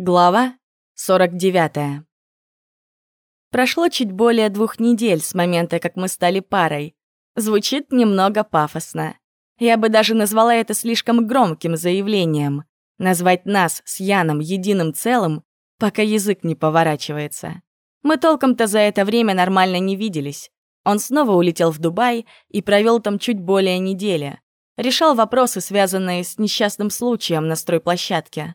Глава 49. Прошло чуть более двух недель с момента, как мы стали парой. Звучит немного пафосно. Я бы даже назвала это слишком громким заявлением. Назвать нас с Яном единым целым, пока язык не поворачивается. Мы толком-то за это время нормально не виделись. Он снова улетел в Дубай и провел там чуть более недели. Решал вопросы, связанные с несчастным случаем на стройплощадке.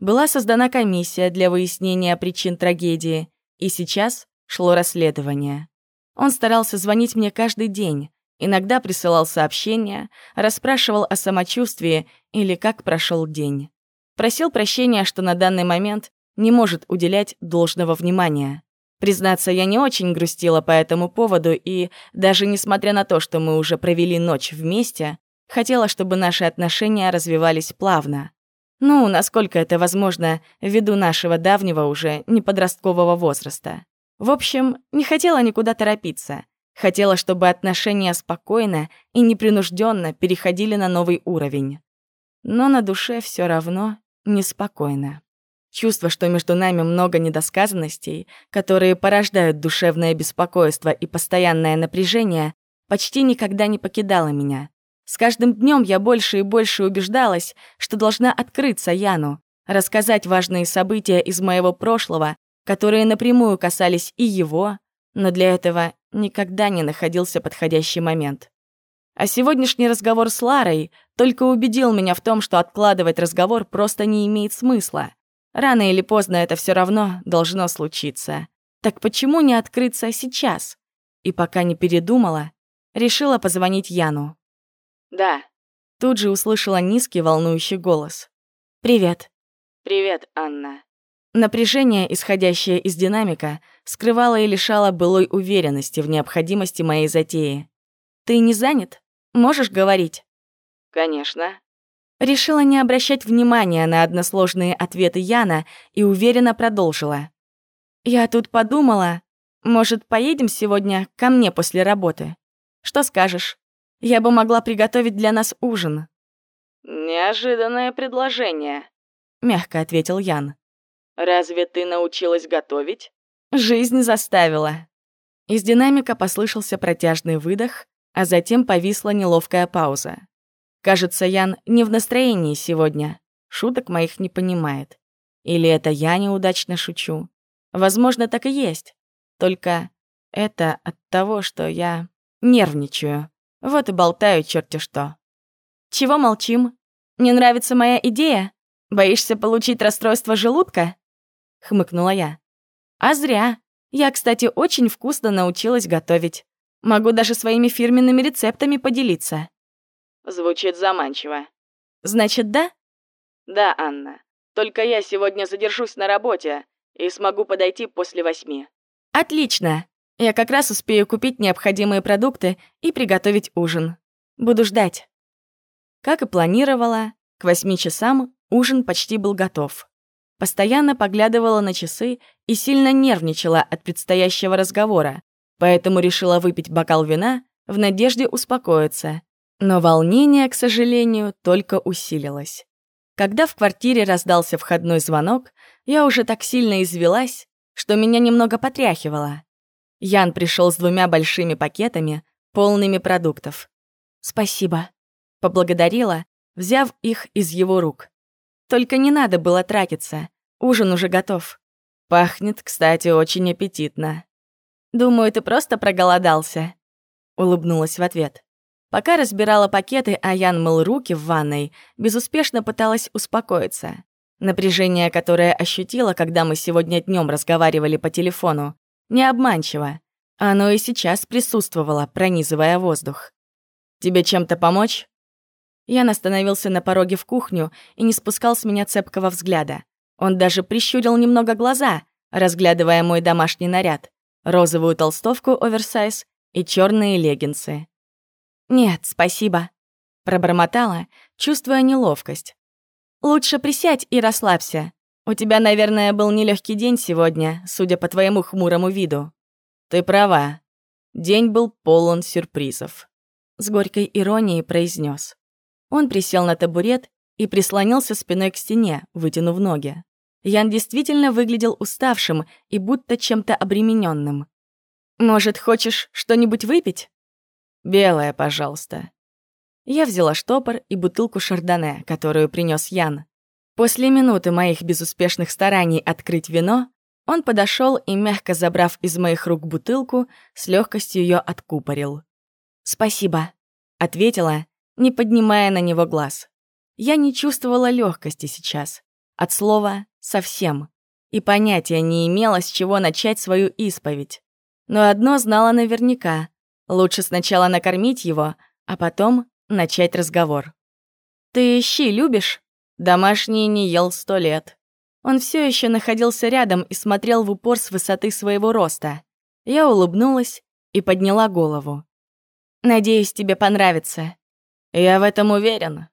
Была создана комиссия для выяснения причин трагедии, и сейчас шло расследование. Он старался звонить мне каждый день, иногда присылал сообщения, расспрашивал о самочувствии или как прошел день. Просил прощения, что на данный момент не может уделять должного внимания. Признаться, я не очень грустила по этому поводу и, даже несмотря на то, что мы уже провели ночь вместе, хотела, чтобы наши отношения развивались плавно. Ну, насколько это возможно, ввиду нашего давнего уже неподросткового возраста. В общем, не хотела никуда торопиться. Хотела, чтобы отношения спокойно и непринужденно переходили на новый уровень. Но на душе все равно неспокойно. Чувство, что между нами много недосказанностей, которые порождают душевное беспокойство и постоянное напряжение, почти никогда не покидало меня. С каждым днем я больше и больше убеждалась, что должна открыться Яну, рассказать важные события из моего прошлого, которые напрямую касались и его, но для этого никогда не находился подходящий момент. А сегодняшний разговор с Ларой только убедил меня в том, что откладывать разговор просто не имеет смысла. Рано или поздно это все равно должно случиться. Так почему не открыться сейчас? И пока не передумала, решила позвонить Яну. «Да». Тут же услышала низкий волнующий голос. «Привет». «Привет, Анна». Напряжение, исходящее из динамика, скрывало и лишало былой уверенности в необходимости моей затеи. «Ты не занят? Можешь говорить?» «Конечно». Решила не обращать внимания на односложные ответы Яна и уверенно продолжила. «Я тут подумала, может, поедем сегодня ко мне после работы? Что скажешь?» Я бы могла приготовить для нас ужин». «Неожиданное предложение», — мягко ответил Ян. «Разве ты научилась готовить?» «Жизнь заставила». Из динамика послышался протяжный выдох, а затем повисла неловкая пауза. Кажется, Ян не в настроении сегодня. Шуток моих не понимает. Или это я неудачно шучу? Возможно, так и есть. Только это от того, что я нервничаю. Вот и болтаю черти что. Чего молчим? Не нравится моя идея? Боишься получить расстройство желудка? Хмыкнула я. А зря. Я, кстати, очень вкусно научилась готовить. Могу даже своими фирменными рецептами поделиться. Звучит заманчиво. Значит, да? Да, Анна. Только я сегодня задержусь на работе и смогу подойти после восьми. Отлично. Я как раз успею купить необходимые продукты и приготовить ужин. Буду ждать. Как и планировала, к восьми часам ужин почти был готов. Постоянно поглядывала на часы и сильно нервничала от предстоящего разговора, поэтому решила выпить бокал вина в надежде успокоиться. Но волнение, к сожалению, только усилилось. Когда в квартире раздался входной звонок, я уже так сильно извелась, что меня немного потряхивало. Ян пришел с двумя большими пакетами, полными продуктов. «Спасибо», — поблагодарила, взяв их из его рук. «Только не надо было тратиться, ужин уже готов. Пахнет, кстати, очень аппетитно». «Думаю, ты просто проголодался», — улыбнулась в ответ. Пока разбирала пакеты, а Ян мыл руки в ванной, безуспешно пыталась успокоиться. Напряжение, которое ощутила, когда мы сегодня днем разговаривали по телефону, не обманчиво. Оно и сейчас присутствовало, пронизывая воздух. «Тебе чем-то помочь?» Ян остановился на пороге в кухню и не спускал с меня цепкого взгляда. Он даже прищурил немного глаза, разглядывая мой домашний наряд. Розовую толстовку оверсайз и черные леггинсы. «Нет, спасибо», — пробормотала, чувствуя неловкость. «Лучше присядь и расслабься. У тебя, наверное, был нелегкий день сегодня, судя по твоему хмурому виду. Ты права. День был полон сюрпризов. С горькой иронией произнес. Он присел на табурет и прислонился спиной к стене, вытянув ноги. Ян действительно выглядел уставшим и будто чем-то обремененным. «Может, хочешь что-нибудь выпить?» «Белое, пожалуйста». Я взяла штопор и бутылку шардоне, которую принес Ян. После минуты моих безуспешных стараний открыть вино, он подошел и, мягко забрав из моих рук бутылку, с легкостью ее откупорил. «Спасибо», — ответила, не поднимая на него глаз. Я не чувствовала легкости сейчас. От слова «совсем». И понятия не имела, с чего начать свою исповедь. Но одно знала наверняка. Лучше сначала накормить его, а потом начать разговор. «Ты щи любишь?» Домашний не ел сто лет. Он все еще находился рядом и смотрел в упор с высоты своего роста. Я улыбнулась и подняла голову. «Надеюсь, тебе понравится». «Я в этом уверен».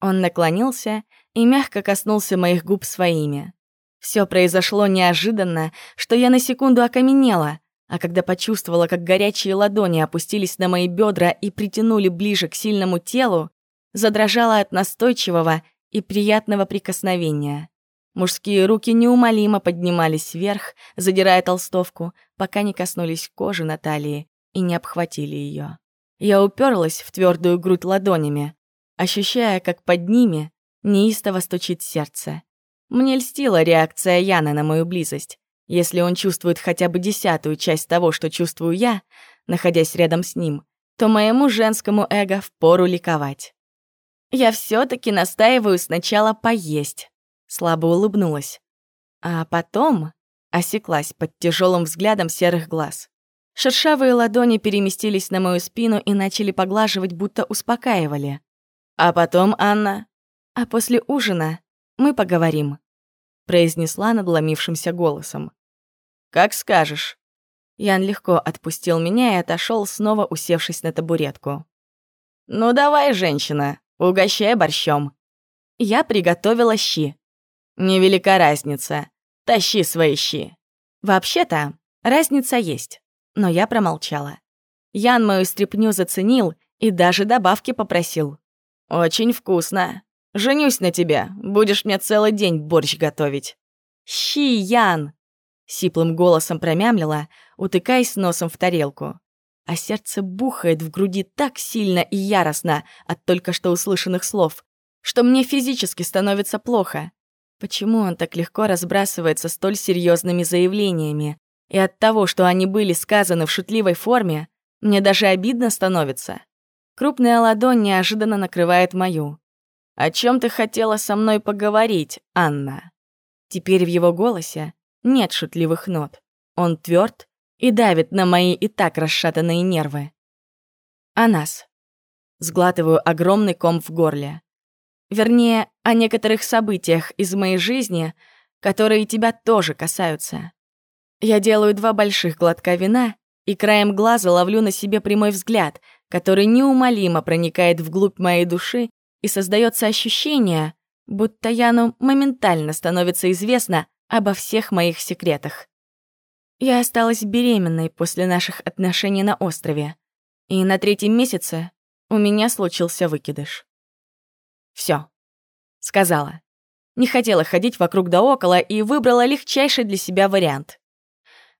Он наклонился и мягко коснулся моих губ своими. Все произошло неожиданно, что я на секунду окаменела, а когда почувствовала, как горячие ладони опустились на мои бедра и притянули ближе к сильному телу, задрожала от настойчивого и приятного прикосновения. Мужские руки неумолимо поднимались вверх, задирая толстовку, пока не коснулись кожи на талии и не обхватили ее. Я уперлась в твердую грудь ладонями, ощущая, как под ними неистово стучит сердце. Мне льстила реакция Яна на мою близость. Если он чувствует хотя бы десятую часть того, что чувствую я, находясь рядом с ним, то моему женскому эго впору ликовать. Я все таки настаиваю сначала поесть. Слабо улыбнулась. А потом осеклась под тяжелым взглядом серых глаз. Шершавые ладони переместились на мою спину и начали поглаживать, будто успокаивали. А потом, Анна, а после ужина мы поговорим, произнесла надломившимся голосом. Как скажешь. Ян легко отпустил меня и отошел, снова усевшись на табуретку. «Ну давай, женщина, угощай борщом». Я приготовила щи. Невелика разница. Тащи свои щи. Вообще-то, разница есть. Но я промолчала. Ян мою стряпню заценил и даже добавки попросил. «Очень вкусно. Женюсь на тебя. Будешь мне целый день борщ готовить». «Щи, Ян!» Сиплым голосом промямлила, утыкаясь носом в тарелку. А сердце бухает в груди так сильно и яростно от только что услышанных слов, что мне физически становится плохо. Почему он так легко разбрасывается столь серьезными заявлениями? И от того, что они были сказаны в шутливой форме, мне даже обидно становится. Крупная ладонь неожиданно накрывает мою. «О чем ты хотела со мной поговорить, Анна?» Теперь в его голосе нет шутливых нот. Он тверд и давит на мои и так расшатанные нервы. О нас. Сглатываю огромный ком в горле. Вернее, о некоторых событиях из моей жизни, которые тебя тоже касаются. Я делаю два больших глотка вина и краем глаза ловлю на себе прямой взгляд, который неумолимо проникает вглубь моей души и создается ощущение, будто Яну моментально становится известно обо всех моих секретах. Я осталась беременной после наших отношений на острове, и на третьем месяце у меня случился выкидыш. Все, сказала. Не хотела ходить вокруг да около и выбрала легчайший для себя вариант.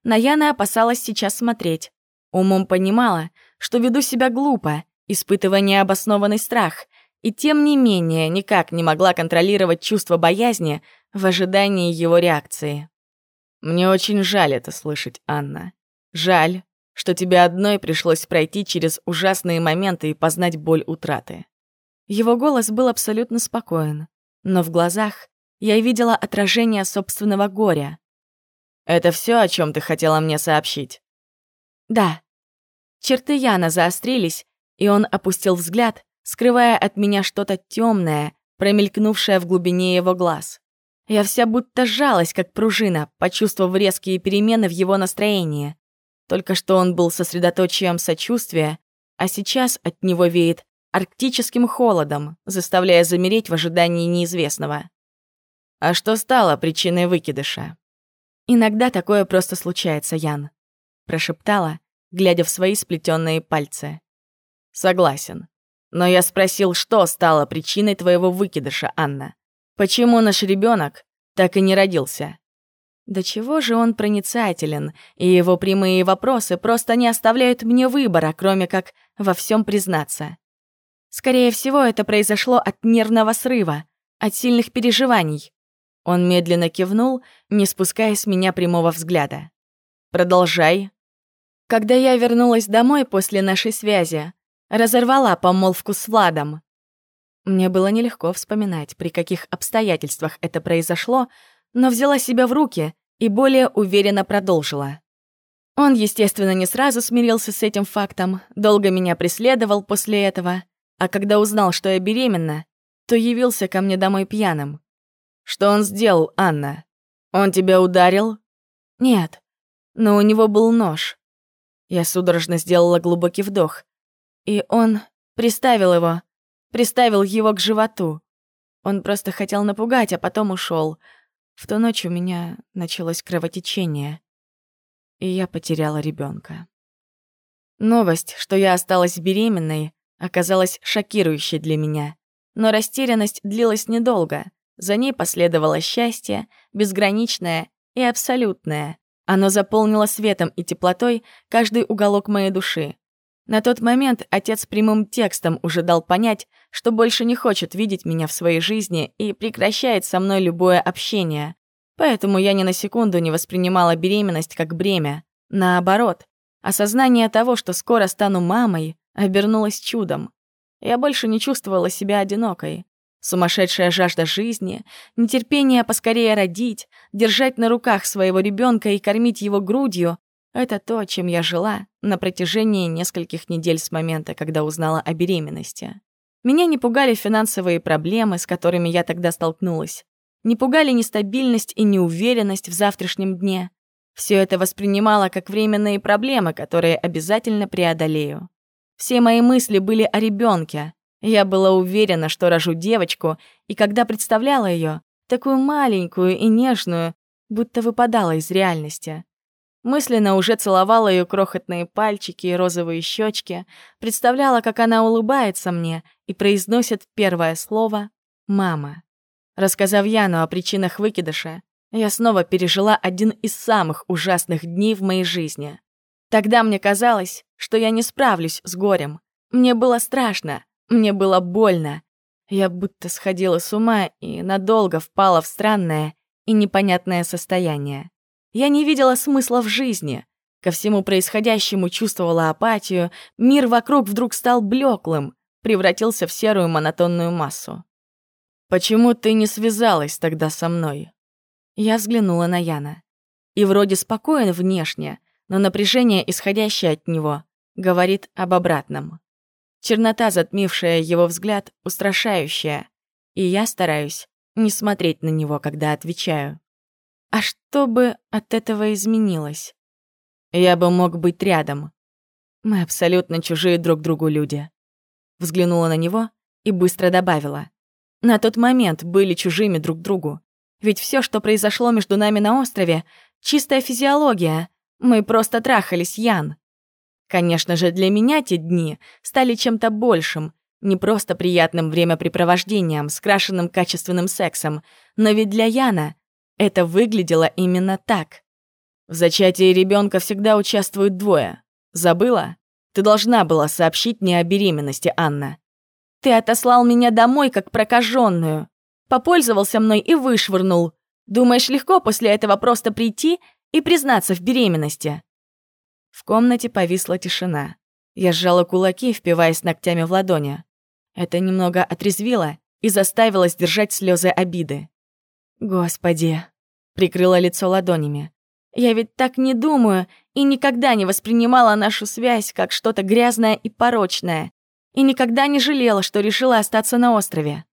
На Яна опасалась сейчас смотреть. Умом понимала, что веду себя глупо, испытывая необоснованный страх, и тем не менее никак не могла контролировать чувство боязни в ожидании его реакции. «Мне очень жаль это слышать, Анна. Жаль, что тебе одной пришлось пройти через ужасные моменты и познать боль утраты. Его голос был абсолютно спокоен, но в глазах я видела отражение собственного горя. «Это все, о чем ты хотела мне сообщить?» «Да». Черты Яна заострились, и он опустил взгляд, скрывая от меня что-то темное, промелькнувшее в глубине его глаз. Я вся будто сжалась, как пружина, почувствовав резкие перемены в его настроении. Только что он был сосредоточием сочувствия, а сейчас от него веет арктическим холодом, заставляя замереть в ожидании неизвестного. А что стало причиной выкидыша? Иногда такое просто случается, Ян, прошептала, глядя в свои сплетенные пальцы. Согласен. Но я спросил, что стало причиной твоего выкидыша, Анна. Почему наш ребенок так и не родился. До чего же он проницателен, и его прямые вопросы просто не оставляют мне выбора, кроме как во всем признаться. Скорее всего, это произошло от нервного срыва, от сильных переживаний. Он медленно кивнул, не спуская с меня прямого взгляда. «Продолжай». Когда я вернулась домой после нашей связи, разорвала помолвку с Владом. Мне было нелегко вспоминать, при каких обстоятельствах это произошло, но взяла себя в руки и более уверенно продолжила. Он, естественно, не сразу смирился с этим фактом, долго меня преследовал после этого, а когда узнал, что я беременна, то явился ко мне домой пьяным. «Что он сделал, Анна? Он тебя ударил?» «Нет, но у него был нож». Я судорожно сделала глубокий вдох. И он приставил его, приставил его к животу. Он просто хотел напугать, а потом ушел. В ту ночь у меня началось кровотечение, и я потеряла ребенка. Новость, что я осталась беременной, оказалась шокирующей для меня. Но растерянность длилась недолго. За ней последовало счастье, безграничное и абсолютное. Оно заполнило светом и теплотой каждый уголок моей души. На тот момент отец прямым текстом уже дал понять, что больше не хочет видеть меня в своей жизни и прекращает со мной любое общение. Поэтому я ни на секунду не воспринимала беременность как бремя. Наоборот, осознание того, что скоро стану мамой, обернулось чудом. Я больше не чувствовала себя одинокой. Сумасшедшая жажда жизни, нетерпение поскорее родить, держать на руках своего ребенка и кормить его грудью — это то, чем я жила на протяжении нескольких недель с момента, когда узнала о беременности. Меня не пугали финансовые проблемы, с которыми я тогда столкнулась. Не пугали нестабильность и неуверенность в завтрашнем дне. Все это воспринимала как временные проблемы, которые обязательно преодолею. Все мои мысли были о ребенке, я была уверена, что рожу девочку, и когда представляла ее, такую маленькую и нежную, будто выпадала из реальности. Мысленно уже целовала ее крохотные пальчики и розовые щечки, представляла, как она улыбается мне и произносит первое слово «мама». Рассказав Яну о причинах выкидыша, я снова пережила один из самых ужасных дней в моей жизни. Тогда мне казалось, что я не справлюсь с горем. Мне было страшно, мне было больно. Я будто сходила с ума и надолго впала в странное и непонятное состояние. Я не видела смысла в жизни. Ко всему происходящему чувствовала апатию, мир вокруг вдруг стал блеклым, превратился в серую монотонную массу. «Почему ты не связалась тогда со мной?» Я взглянула на Яна. И вроде спокоен внешне, но напряжение, исходящее от него, говорит об обратном. Чернота, затмившая его взгляд, устрашающая. И я стараюсь не смотреть на него, когда отвечаю. А что бы от этого изменилось? Я бы мог быть рядом. Мы абсолютно чужие друг другу люди. Взглянула на него и быстро добавила. На тот момент были чужими друг другу. Ведь все, что произошло между нами на острове, чистая физиология. Мы просто трахались, Ян. Конечно же, для меня те дни стали чем-то большим, не просто приятным времяпрепровождением, скрашенным качественным сексом, но ведь для Яна это выглядело именно так. В зачатии ребенка всегда участвуют двое. Забыла? Ты должна была сообщить мне о беременности, Анна. Ты отослал меня домой как прокаженную, попользовался мной и вышвырнул. Думаешь, легко после этого просто прийти и признаться в беременности? В комнате повисла тишина. Я сжала кулаки, впиваясь ногтями в ладони. Это немного отрезвило и заставило сдержать слезы обиды. «Господи!» — прикрыла лицо ладонями. «Я ведь так не думаю и никогда не воспринимала нашу связь как что-то грязное и порочное, и никогда не жалела, что решила остаться на острове».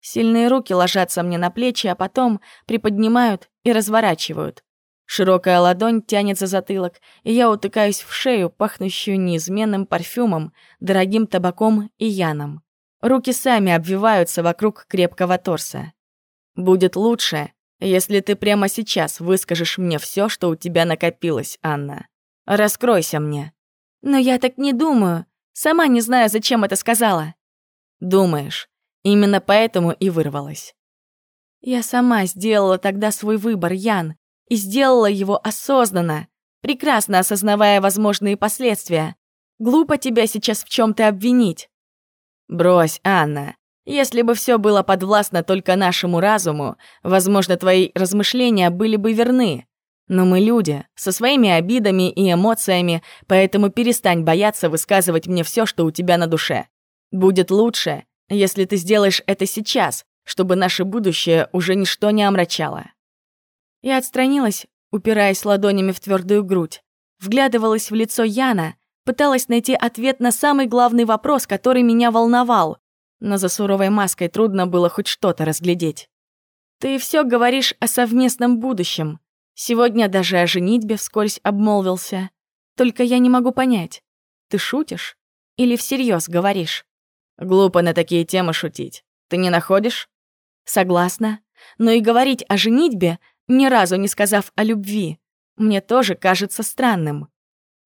Сильные руки ложатся мне на плечи, а потом приподнимают и разворачивают. Широкая ладонь тянет за затылок, и я утыкаюсь в шею, пахнущую неизменным парфюмом, дорогим табаком и яном. Руки сами обвиваются вокруг крепкого торса. «Будет лучше, если ты прямо сейчас выскажешь мне все, что у тебя накопилось, Анна. Раскройся мне». «Но я так не думаю. Сама не знаю, зачем это сказала». «Думаешь. Именно поэтому и вырвалась. Я сама сделала тогда свой выбор, Ян, и сделала его осознанно, прекрасно осознавая возможные последствия. Глупо тебя сейчас в чем то обвинить. Брось, Анна. Если бы все было подвластно только нашему разуму, возможно, твои размышления были бы верны. Но мы люди, со своими обидами и эмоциями, поэтому перестань бояться высказывать мне все, что у тебя на душе. Будет лучше, если ты сделаешь это сейчас, чтобы наше будущее уже ничто не омрачало. Я отстранилась, упираясь ладонями в твердую грудь, вглядывалась в лицо Яна, пыталась найти ответ на самый главный вопрос, который меня волновал, но за суровой маской трудно было хоть что-то разглядеть. «Ты все говоришь о совместном будущем», Сегодня даже о женитьбе вскользь обмолвился. Только я не могу понять, ты шутишь или всерьез говоришь? Глупо на такие темы шутить. Ты не находишь? Согласна. Но и говорить о женитьбе, ни разу не сказав о любви, мне тоже кажется странным.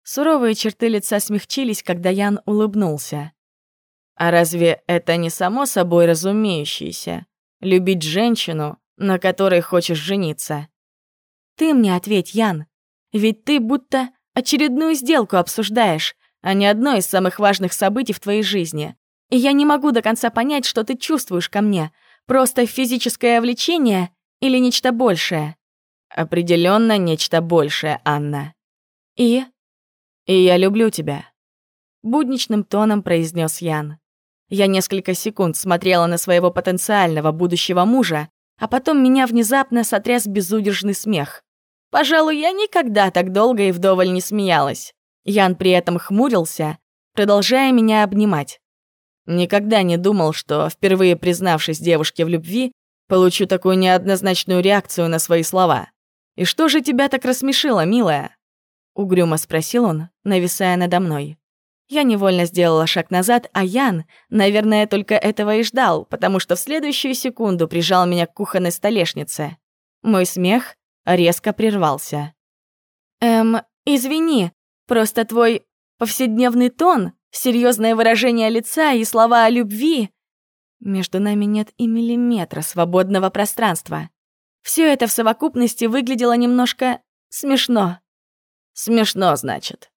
Суровые черты лица смягчились, когда Ян улыбнулся. А разве это не само собой разумеющееся? Любить женщину, на которой хочешь жениться? Ты мне ответь, Ян. Ведь ты будто очередную сделку обсуждаешь, а не одно из самых важных событий в твоей жизни. И я не могу до конца понять, что ты чувствуешь ко мне. Просто физическое влечение или нечто большее? Определенно нечто большее, Анна. И? И я люблю тебя. Будничным тоном произнес Ян. Я несколько секунд смотрела на своего потенциального будущего мужа, а потом меня внезапно сотряс безудержный смех. Пожалуй, я никогда так долго и вдоволь не смеялась. Ян при этом хмурился, продолжая меня обнимать. Никогда не думал, что, впервые признавшись девушке в любви, получу такую неоднозначную реакцию на свои слова. «И что же тебя так рассмешило, милая?» Угрюмо спросил он, нависая надо мной. Я невольно сделала шаг назад, а Ян, наверное, только этого и ждал, потому что в следующую секунду прижал меня к кухонной столешнице. Мой смех резко прервался. «Эм, извини, просто твой повседневный тон, серьезное выражение лица и слова о любви...» Между нами нет и миллиметра свободного пространства. Все это в совокупности выглядело немножко смешно. «Смешно, значит»,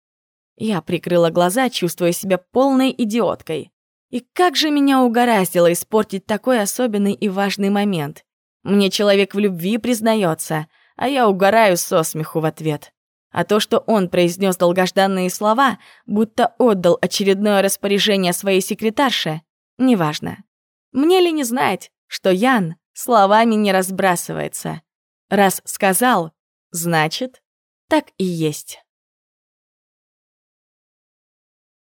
я прикрыла глаза, чувствуя себя полной идиоткой. И как же меня угораздило испортить такой особенный и важный момент. Мне человек в любви признается, а я угораю со смеху в ответ. А то, что он произнес долгожданные слова, будто отдал очередное распоряжение своей секретарше, неважно. Мне ли не знать, что Ян словами не разбрасывается? Раз сказал, значит, так и есть.